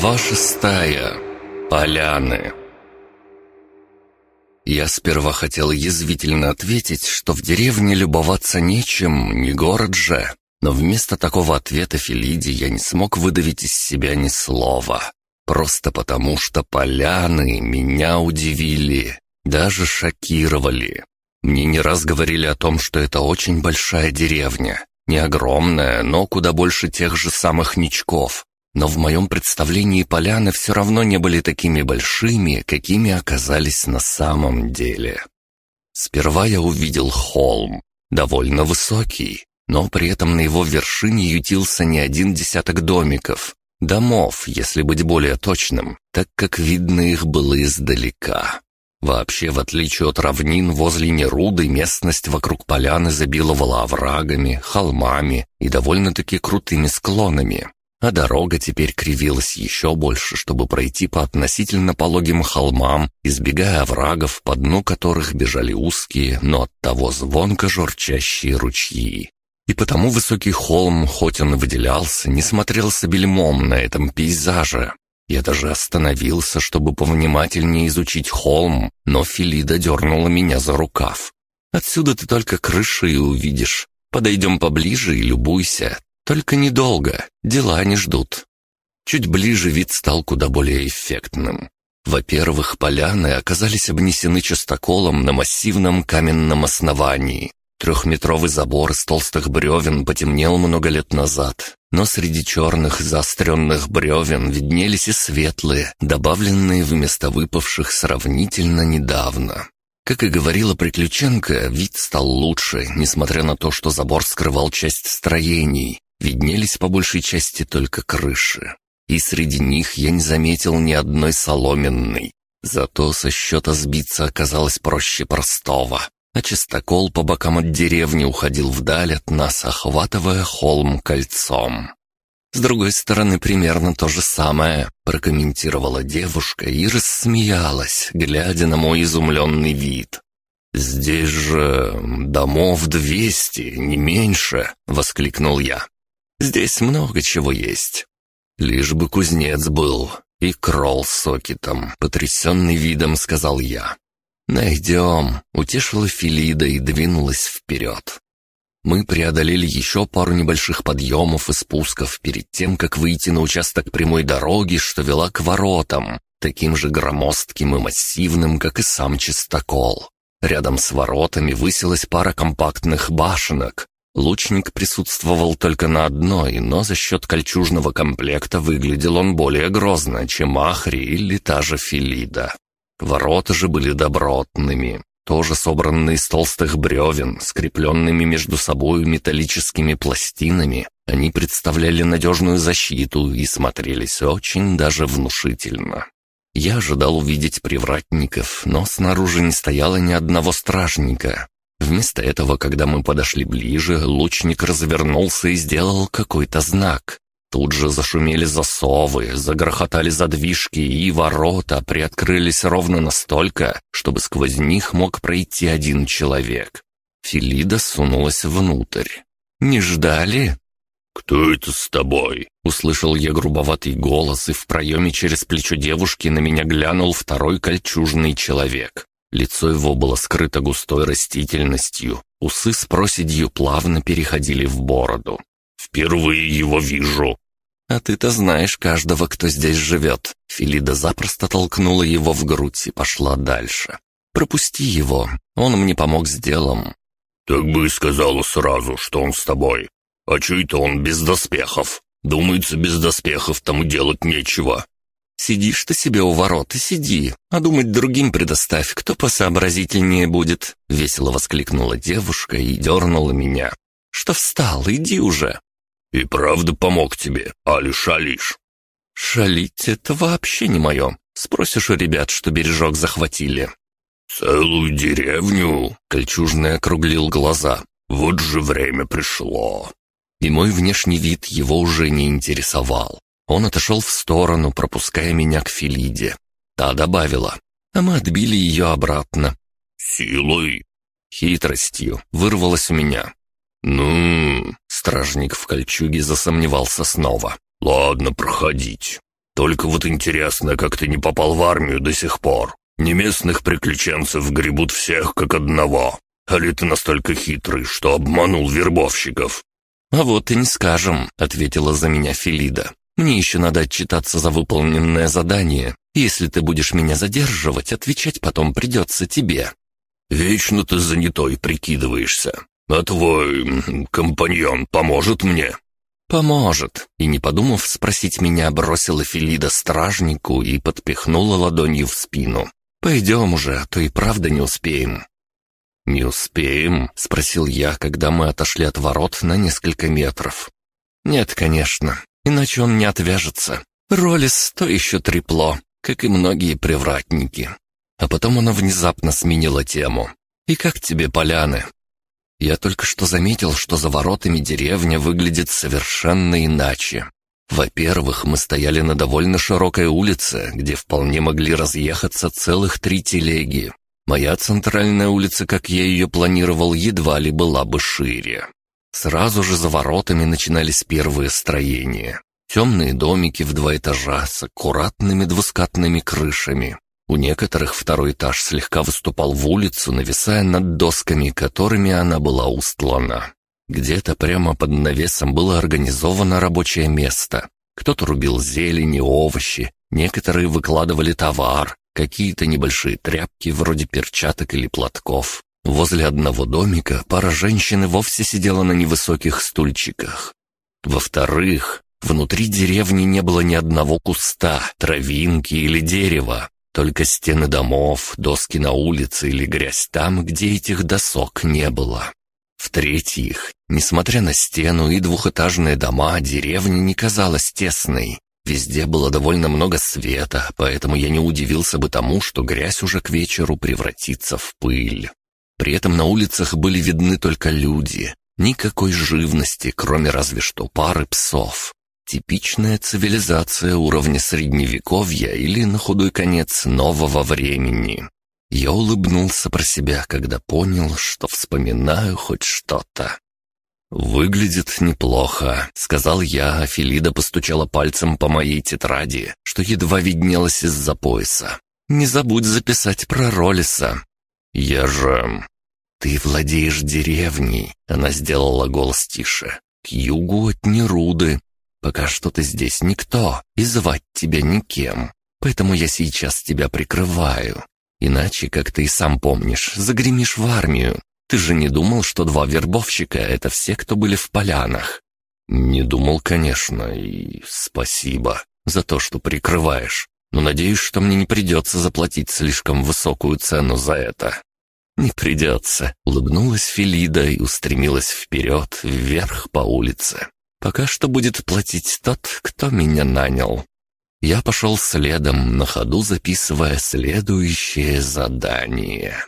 Глава шестая. Поляны. Я сперва хотел язвительно ответить, что в деревне любоваться нечем, не город же. Но вместо такого ответа Филиди я не смог выдавить из себя ни слова. Просто потому, что поляны меня удивили, даже шокировали. Мне не раз говорили о том, что это очень большая деревня. Не огромная, но куда больше тех же самых ничков. Но в моем представлении поляны все равно не были такими большими, какими оказались на самом деле. Сперва я увидел холм, довольно высокий, но при этом на его вершине ютился не один десяток домиков, домов, если быть более точным, так как видно их было издалека. Вообще, в отличие от равнин, возле Неруды местность вокруг поляны забиловала оврагами, холмами и довольно-таки крутыми склонами. А дорога теперь кривилась еще больше, чтобы пройти по относительно пологим холмам, избегая оврагов, по дну которых бежали узкие, но оттого звонко журчащие ручьи. И потому высокий холм, хоть он выделялся, не смотрелся бельмом на этом пейзаже. Я даже остановился, чтобы повнимательнее изучить холм, но Филида дернула меня за рукав. «Отсюда ты только крыши и увидишь. Подойдем поближе и любуйся. Только недолго, дела не ждут. Чуть ближе вид стал куда более эффектным. Во-первых, поляны оказались обнесены частоколом на массивном каменном основании. Трехметровый забор из толстых бревен потемнел много лет назад, но среди черных заостренных бревен виднелись и светлые, добавленные вместо выпавших сравнительно недавно. Как и говорила Приключенко, вид стал лучше, несмотря на то, что забор скрывал часть строений, виднелись по большей части только крыши. И среди них я не заметил ни одной соломенной. Зато со счета сбиться оказалось проще простого. А чистокол по бокам от деревни уходил вдаль от нас, охватывая холм кольцом. «С другой стороны, примерно то же самое», — прокомментировала девушка и рассмеялась, глядя на мой изумленный вид. «Здесь же домов двести, не меньше», — воскликнул я. Здесь много чего есть. Лишь бы кузнец был и кролл с сокетом, потрясенный видом сказал я. «Найдем», — утешила Филида и двинулась вперед. Мы преодолели еще пару небольших подъемов и спусков перед тем, как выйти на участок прямой дороги, что вела к воротам, таким же громоздким и массивным, как и сам чистокол. Рядом с воротами высилась пара компактных башенок, Лучник присутствовал только на одной, но за счет кольчужного комплекта выглядел он более грозно, чем Ахри или та же Филида. Ворота же были добротными, тоже собранные из толстых бревен, скрепленными между собой металлическими пластинами. Они представляли надежную защиту и смотрелись очень даже внушительно. Я ожидал увидеть привратников, но снаружи не стояло ни одного стражника. Вместо этого, когда мы подошли ближе, лучник развернулся и сделал какой-то знак. Тут же зашумели засовы, загрохотали задвижки, и ворота приоткрылись ровно настолько, чтобы сквозь них мог пройти один человек. Филида сунулась внутрь. «Не ждали?» «Кто это с тобой?» Услышал я грубоватый голос, и в проеме через плечо девушки на меня глянул второй кольчужный человек. Лицо его было скрыто густой растительностью, усы с проседью плавно переходили в бороду. «Впервые его вижу». «А ты-то знаешь каждого, кто здесь живет». Филида запросто толкнула его в грудь и пошла дальше. «Пропусти его, он мне помог с делом». «Так бы и сказала сразу, что он с тобой. А чё это он без доспехов? Думается, без доспехов тому делать нечего. Сидишь ты себе у ворот и сиди, а думать другим предоставь, кто посообразительнее будет», — весело воскликнула девушка и дернула меня. «Что встал, иди уже». «И правда помог тебе, али шалишь?» «Шалить — это вообще не мое. Спросишь у ребят, что бережок захватили». «Целую деревню?» — Кольчужный округлил глаза. «Вот же время пришло». И мой внешний вид его уже не интересовал. Он отошел в сторону, пропуская меня к Филиде. Та добавила, а мы отбили ее обратно. «Силой?» «Хитростью», — вырвалось у меня. «Ну...» — стражник в кольчуге засомневался снова. «Ладно, проходить. Только вот интересно, как ты не попал в армию до сих пор. Не местных приключенцев гребут всех как одного. А ли ты настолько хитрый, что обманул вербовщиков?» «А вот и не скажем», — ответила за меня Филида. «Мне еще надо отчитаться за выполненное задание. Если ты будешь меня задерживать, отвечать потом придется тебе». «Вечно ты занятой прикидываешься. А твой компаньон поможет мне?» «Поможет», и, не подумав спросить меня, бросила Филида стражнику и подпихнула ладонью в спину. «Пойдем уже, а то и правда не успеем». «Не успеем?» — спросил я, когда мы отошли от ворот на несколько метров. «Нет, конечно, иначе он не отвяжется. Ролис — то еще трепло, как и многие привратники». А потом она внезапно сменила тему. «И как тебе поляны?» Я только что заметил, что за воротами деревня выглядит совершенно иначе. Во-первых, мы стояли на довольно широкой улице, где вполне могли разъехаться целых три телеги. Моя центральная улица, как я ее планировал, едва ли была бы шире. Сразу же за воротами начинались первые строения. Темные домики в два этажа с аккуратными двускатными крышами. У некоторых второй этаж слегка выступал в улицу, нависая над досками, которыми она была устлана. Где-то прямо под навесом было организовано рабочее место. Кто-то рубил зелень и овощи, некоторые выкладывали товар, какие-то небольшие тряпки вроде перчаток или платков. Возле одного домика пара женщин вовсе сидела на невысоких стульчиках. Во-вторых, внутри деревни не было ни одного куста, травинки или дерева, только стены домов, доски на улице или грязь там, где этих досок не было. В-третьих, несмотря на стену и двухэтажные дома, деревня не казалась тесной. Везде было довольно много света, поэтому я не удивился бы тому, что грязь уже к вечеру превратится в пыль. При этом на улицах были видны только люди. Никакой живности, кроме разве что пары псов. Типичная цивилизация уровня средневековья или, на худой конец, нового времени. Я улыбнулся про себя, когда понял, что вспоминаю хоть что-то. «Выглядит неплохо», — сказал я, а Филида постучала пальцем по моей тетради, что едва виднелось из-за пояса. «Не забудь записать про Ролиса». «Я же...» «Ты владеешь деревней», — она сделала голос тише. «К югу от Неруды. Пока что ты здесь никто, и звать тебя никем. Поэтому я сейчас тебя прикрываю. Иначе, как ты и сам помнишь, загремишь в армию. Ты же не думал, что два вербовщика — это все, кто были в полянах?» «Не думал, конечно, и спасибо за то, что прикрываешь. Но надеюсь, что мне не придется заплатить слишком высокую цену за это». «Не придется», — улыбнулась Филида и устремилась вперед, вверх по улице. «Пока что будет платить тот, кто меня нанял». Я пошел следом, на ходу записывая следующее задание.